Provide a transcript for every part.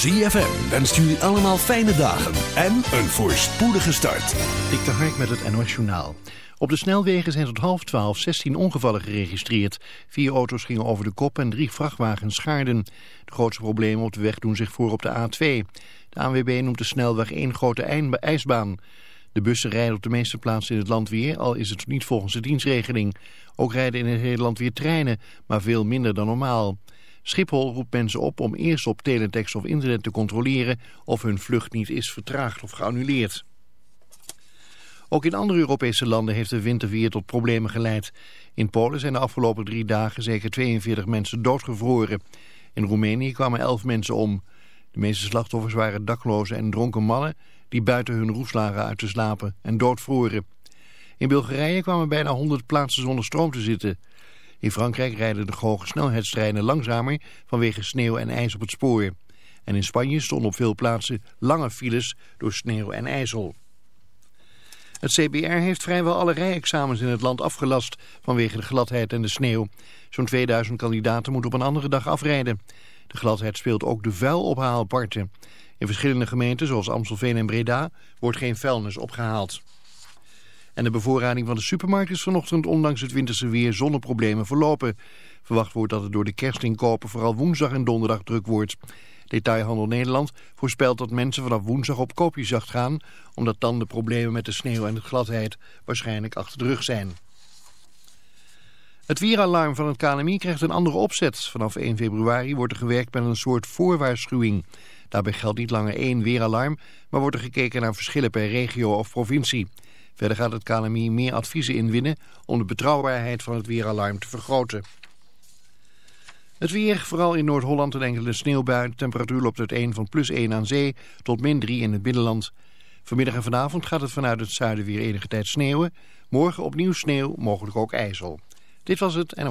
ZFM wenst jullie allemaal fijne dagen en een voorspoedige start. Ik de Hark met het NOS Journaal. Op de snelwegen zijn tot half twaalf 16 ongevallen geregistreerd. Vier auto's gingen over de kop en drie vrachtwagens schaarden. De grootste problemen op de weg doen zich voor op de A2. De ANWB noemt de snelweg één grote ijsbaan. De bussen rijden op de meeste plaatsen in het land weer, al is het niet volgens de dienstregeling. Ook rijden in het hele land weer treinen, maar veel minder dan normaal. Schiphol roept mensen op om eerst op teletext of internet te controleren of hun vlucht niet is vertraagd of geannuleerd. Ook in andere Europese landen heeft de winterweer tot problemen geleid. In Polen zijn de afgelopen drie dagen zeker 42 mensen doodgevroren. In Roemenië kwamen 11 mensen om. De meeste slachtoffers waren daklozen en dronken mannen die buiten hun roes lagen uit te slapen en doodvroren. In Bulgarije kwamen bijna 100 plaatsen zonder stroom te zitten. In Frankrijk rijden de hoge snelheidstreinen langzamer vanwege sneeuw en ijs op het spoor. En in Spanje stonden op veel plaatsen lange files door sneeuw en ijzel. Het CBR heeft vrijwel alle rijexamens in het land afgelast vanwege de gladheid en de sneeuw. Zo'n 2000 kandidaten moeten op een andere dag afrijden. De gladheid speelt ook de vuilophaalparten. In verschillende gemeenten, zoals Amstelveen en Breda, wordt geen vuilnis opgehaald. En de bevoorrading van de supermarkt is vanochtend ondanks het winterse weer zonder problemen verlopen. Verwacht wordt dat het door de kerstinkopen vooral woensdag en donderdag druk wordt. Detailhandel Nederland voorspelt dat mensen vanaf woensdag op koopjesjacht gaan... omdat dan de problemen met de sneeuw en de gladheid waarschijnlijk achter de rug zijn. Het weeralarm van het KNMI krijgt een andere opzet. Vanaf 1 februari wordt er gewerkt met een soort voorwaarschuwing. Daarbij geldt niet langer één weeralarm, maar wordt er gekeken naar verschillen per regio of provincie. Verder gaat het KNMI meer adviezen inwinnen om de betrouwbaarheid van het weeralarm te vergroten. Het weer, vooral in Noord-Holland een enkele sneeuwbui. Temperatuur loopt uiteen van plus 1 aan zee tot min 3 in het binnenland. Vanmiddag en vanavond gaat het vanuit het zuiden weer enige tijd sneeuwen. Morgen opnieuw sneeuw, mogelijk ook ijzel. Dit was het en...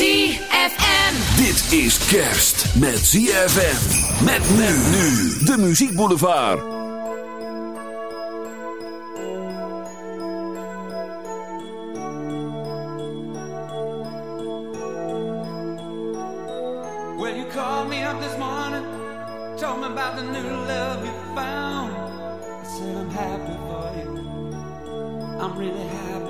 ZFM. Dit is kerst met ZFM. Met men nu. De Muziek Boulevard. Well, you called me up this morning, told me about the new love you found. I said I'm happy for you. I'm really happy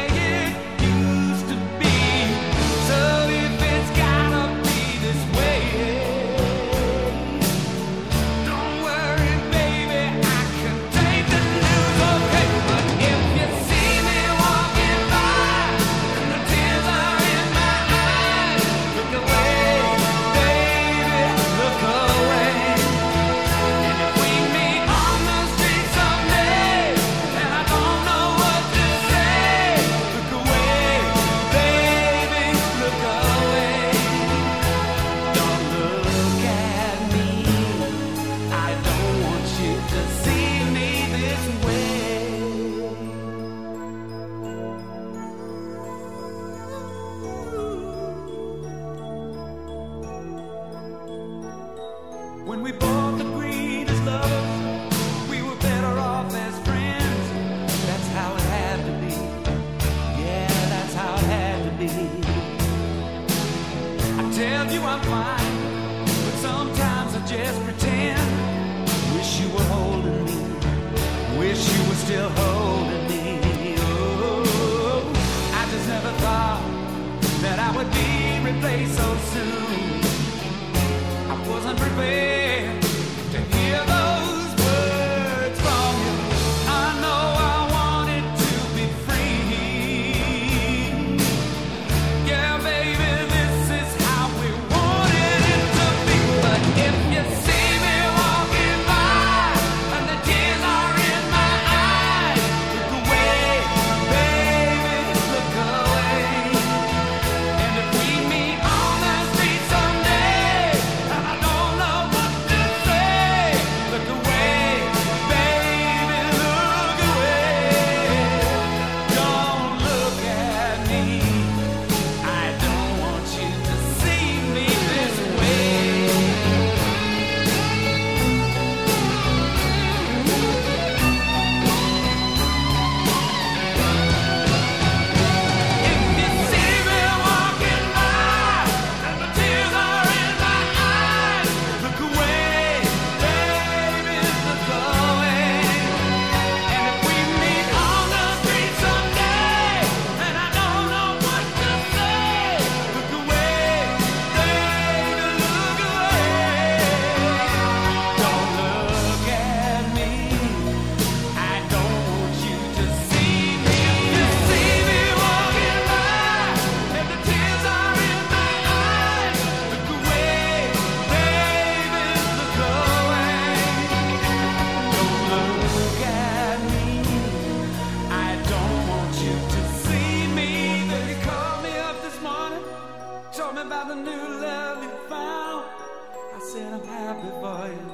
said I'm happy for you.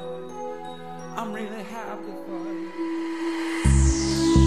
I'm really happy for you.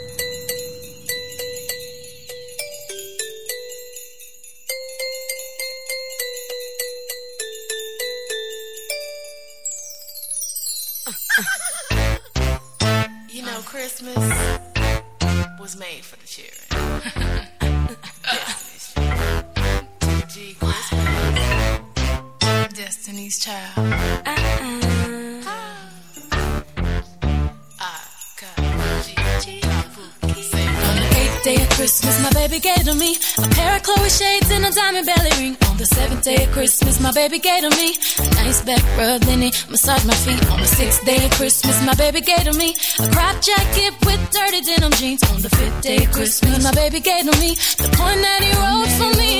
A diamond belly ring. On the seventh day of Christmas, my baby gave to me a nice back rub, then he massaged my feet. On the sixth day of Christmas, my baby gave to me a crop jacket with dirty denim jeans. On the fifth day of Christmas, my baby gave to me the poem that he wrote for me.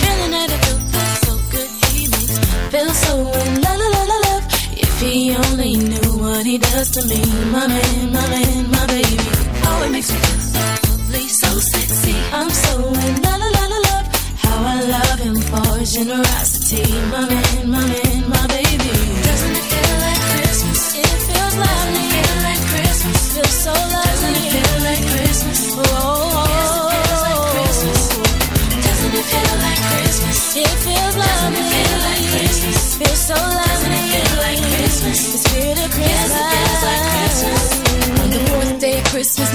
Feeling that it feels so good, he makes me feel so in la la la love. If he only knew what he does to me, my man, my man, my baby. Oh, it makes me feel so lovely, so sexy. I'm so in la love. I love him for his generosity, my man, my man, my baby.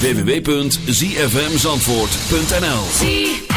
www.zfmzandvoort.nl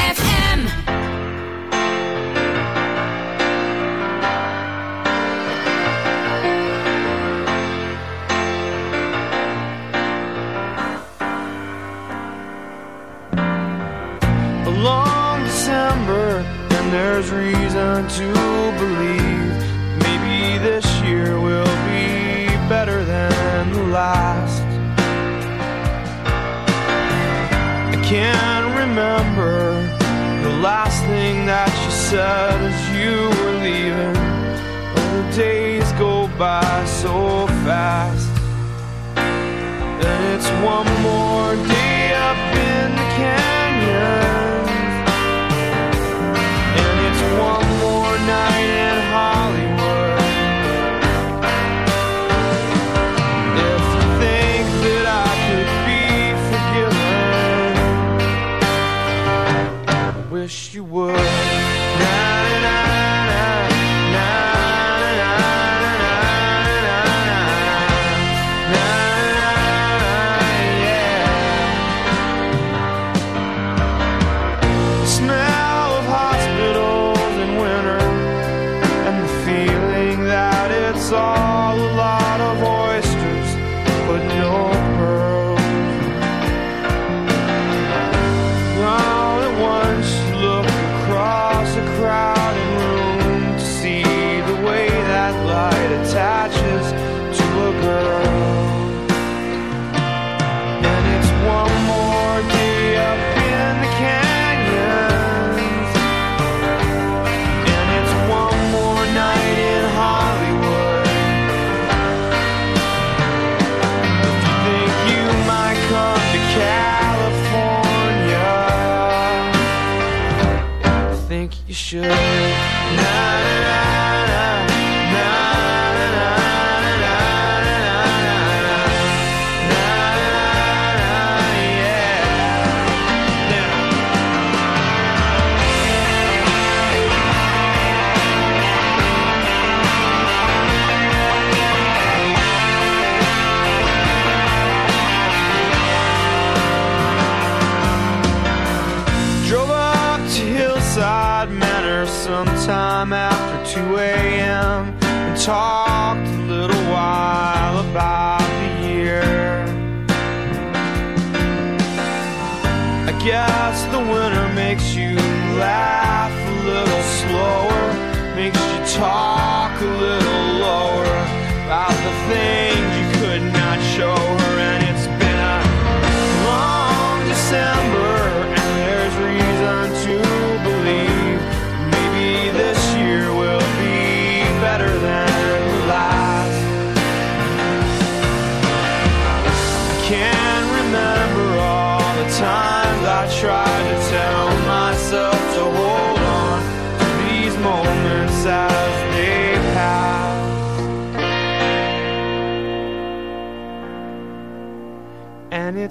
guitar.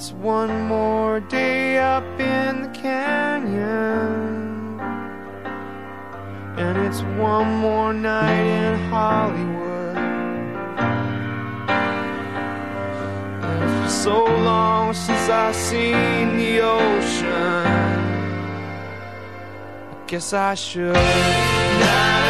It's one more day up in the canyon. And it's one more night in Hollywood. And it's been so long since I've seen the ocean. I guess I should. Now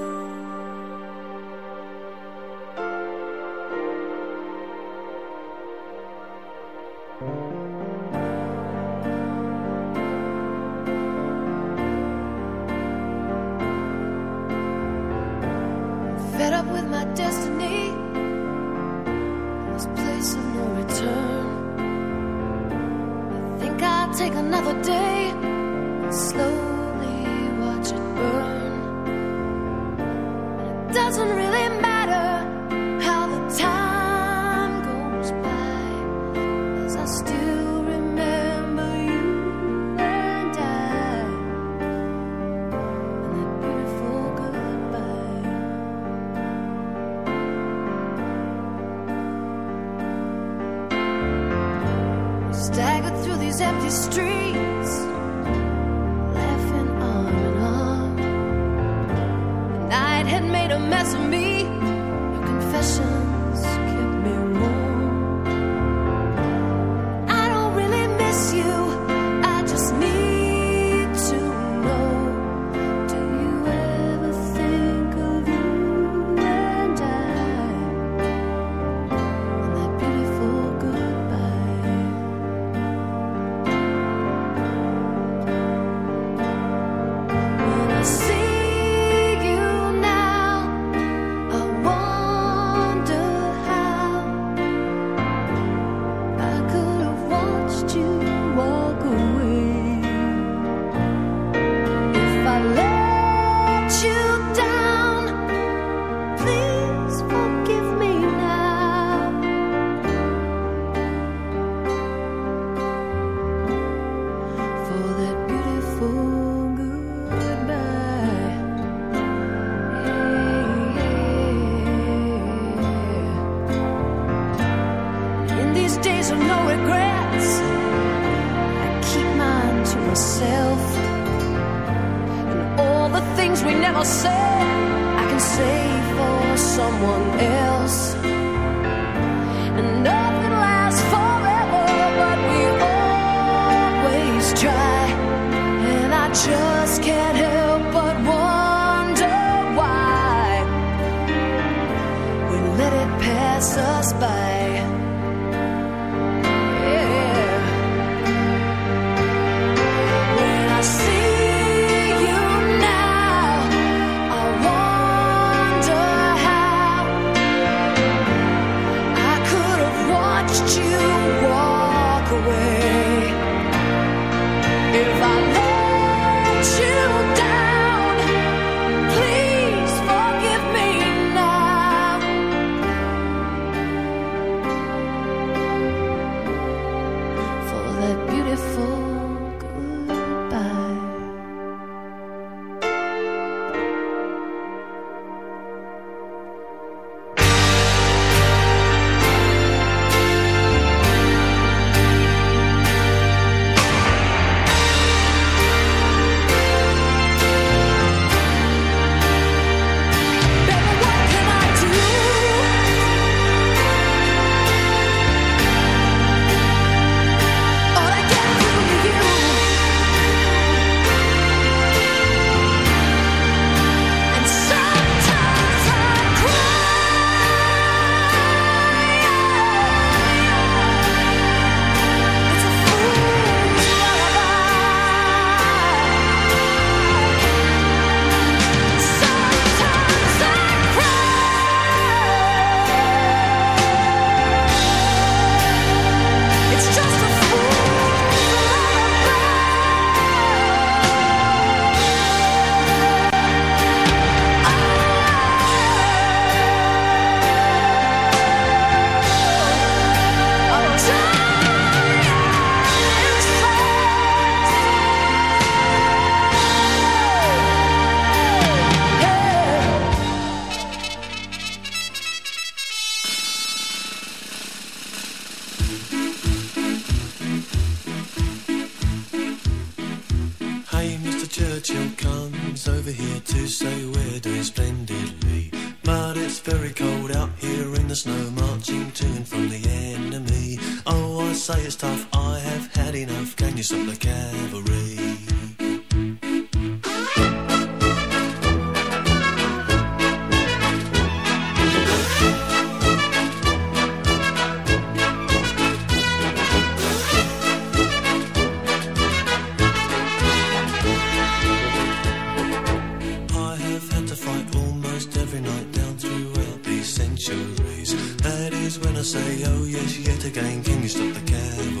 angels raise. That is when I say, oh yes, yet again, can you stop the cab?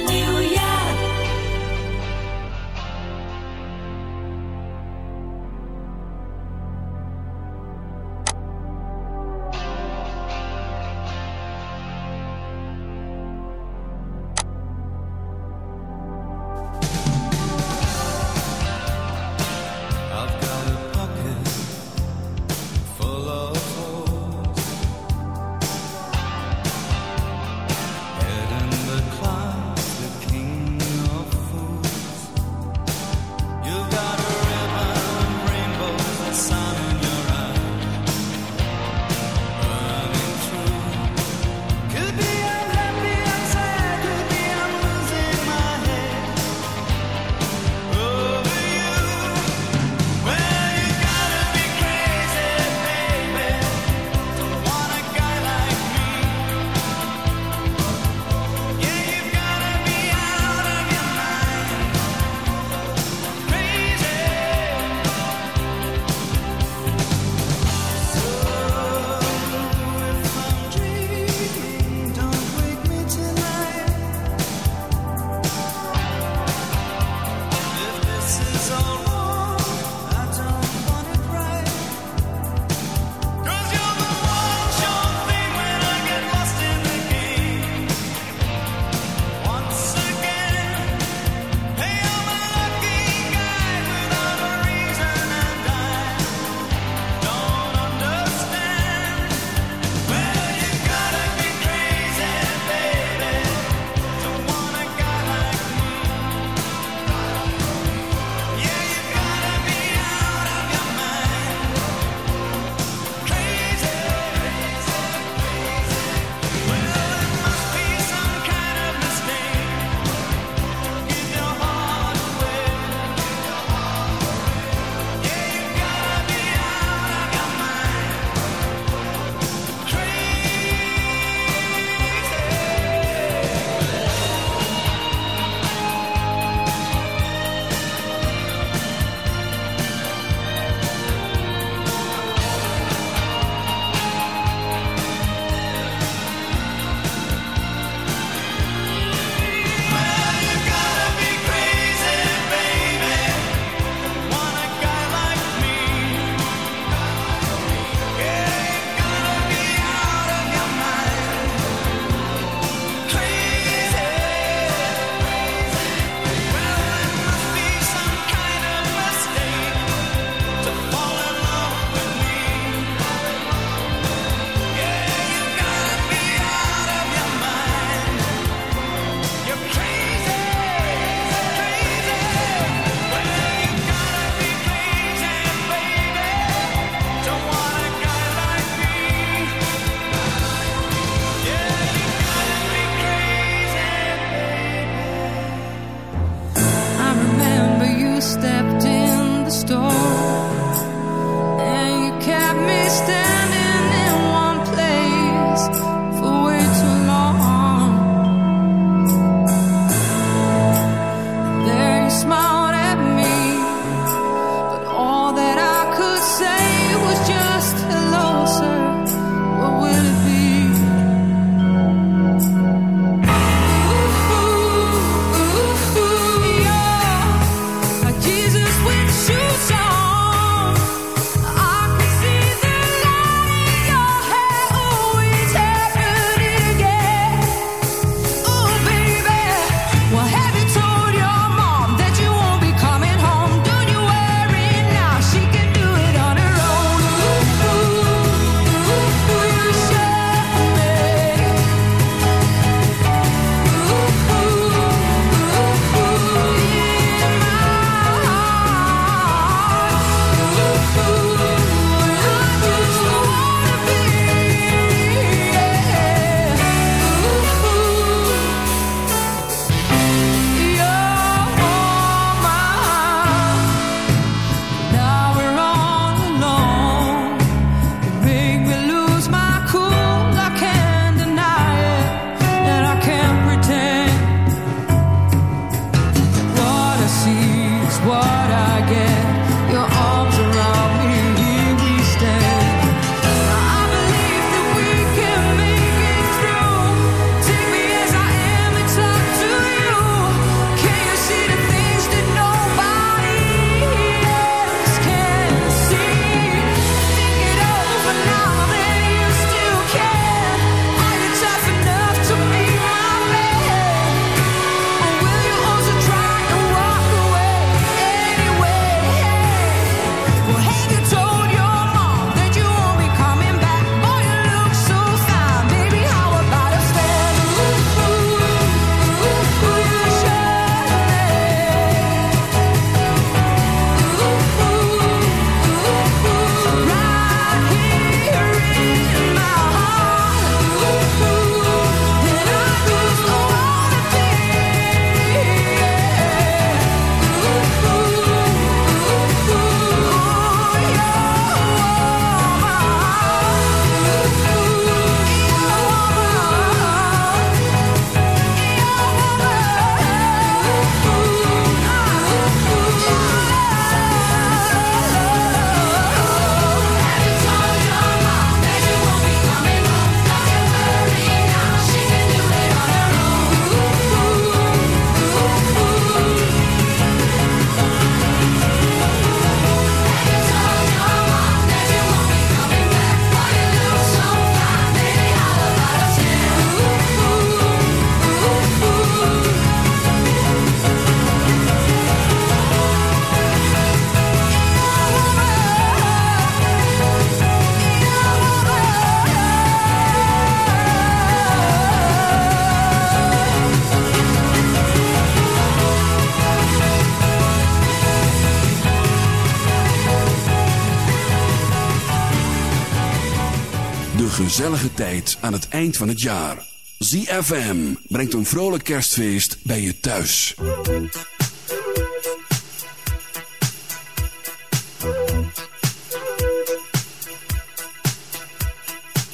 gezellige tijd aan het eind van het jaar. ZFM brengt een vrolijk kerstfeest bij je thuis.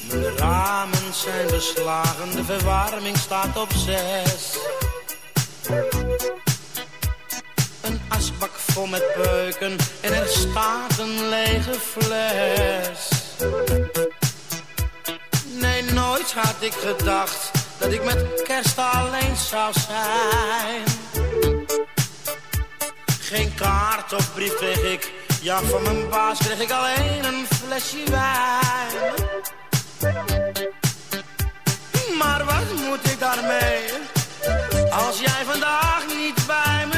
De ramen zijn beslagen, de verwarming staat op zes. Een asbak vol met peuken en er staat een lege fles. Had ik gedacht dat ik met kerst alleen zou zijn. Geen kaart of brief kreeg ik, ja van mijn baas kreeg ik alleen een flesje wijn. Maar wat moet ik daarmee, als jij vandaag niet bij me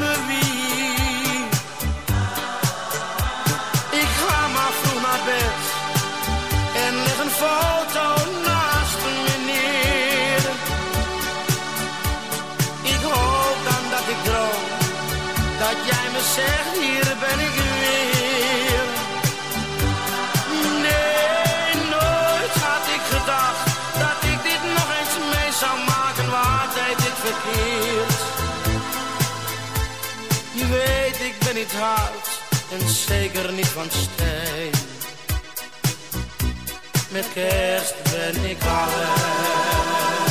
ben niet hard en zeker niet van steen. Met kerst ben ik alleen.